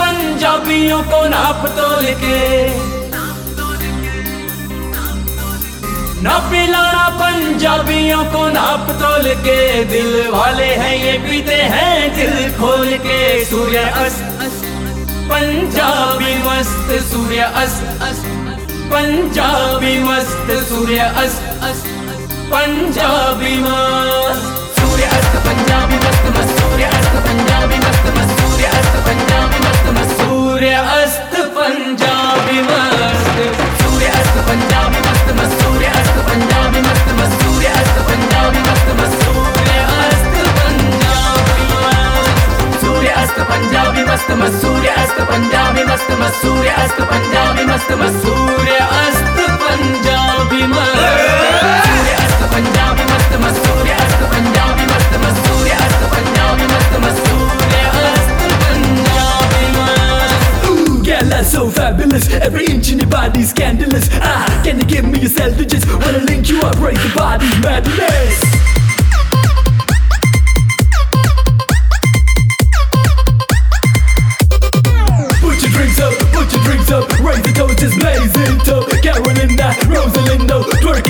पंजाबियों को नाप तोल के ना पिलाना पंजाबियों को नाप तोल के दिल वाले हैं ये पीते हैं दिल खोल के। सूर्य पंजाबी मस्त सूर्य पंजाबी मस्त सूर्य पंजाबी मस्त मस्त सूर्य अस्त पंजाबी मस्त सूर्य अस्त पंजाबी मस्त सूर्य अस्त पंजाबी सूर्य अस्त पंजाबी मस्त सूर्य अस्त पंजाबी मस्त सूर्य अस्त पंजाबी मस्त सूर्य अस्त Punjabi girl, that's so fabulous. Every inch in your body's scandalous. Ah, can you give me yourself to just wanna link you up, break the body madness?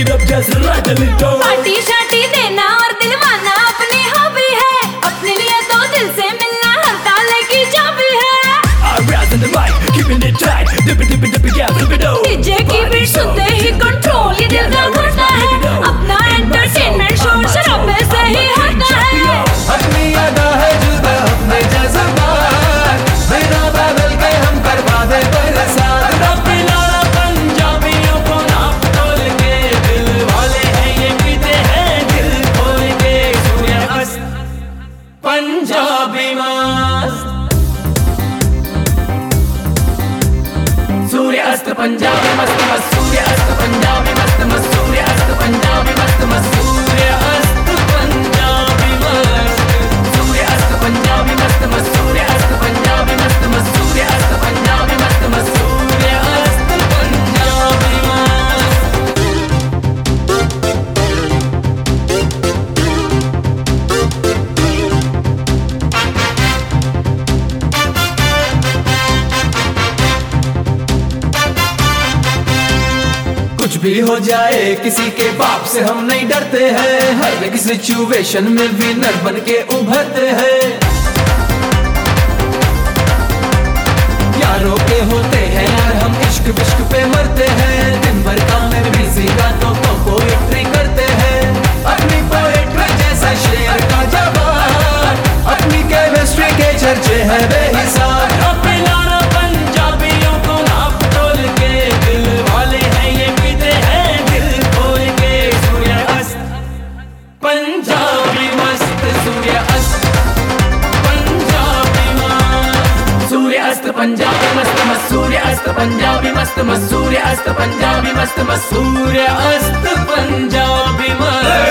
Rosalindo, it up, just rattle it up. Party shorty देना और दिलवाना अपनी hobby है अपने लिए तो दिल से मिलना हर ताले की चाबी है I'm rising the mic, keeping it tight, dip it, dip it, dip it, yeah, flip it over. DJ keep it सुनते मस्त सूर्य अस्त पंजाब मस्त मस्त सूर्य अस्त पंजाबी। कुछ भी हो जाए, किसी के बाप से हम नहीं डरते हैं। हर एक सिचुएशन में विनर बन के उभरते हैं। अस्त पंजाबी, मस्त मस्त सूर्य अस्त पंजाबी, मस्त मस्त सूर्य अस्त पंजाबी, मस्त मस्त सूर्य अस्त पंजाबी मस्त।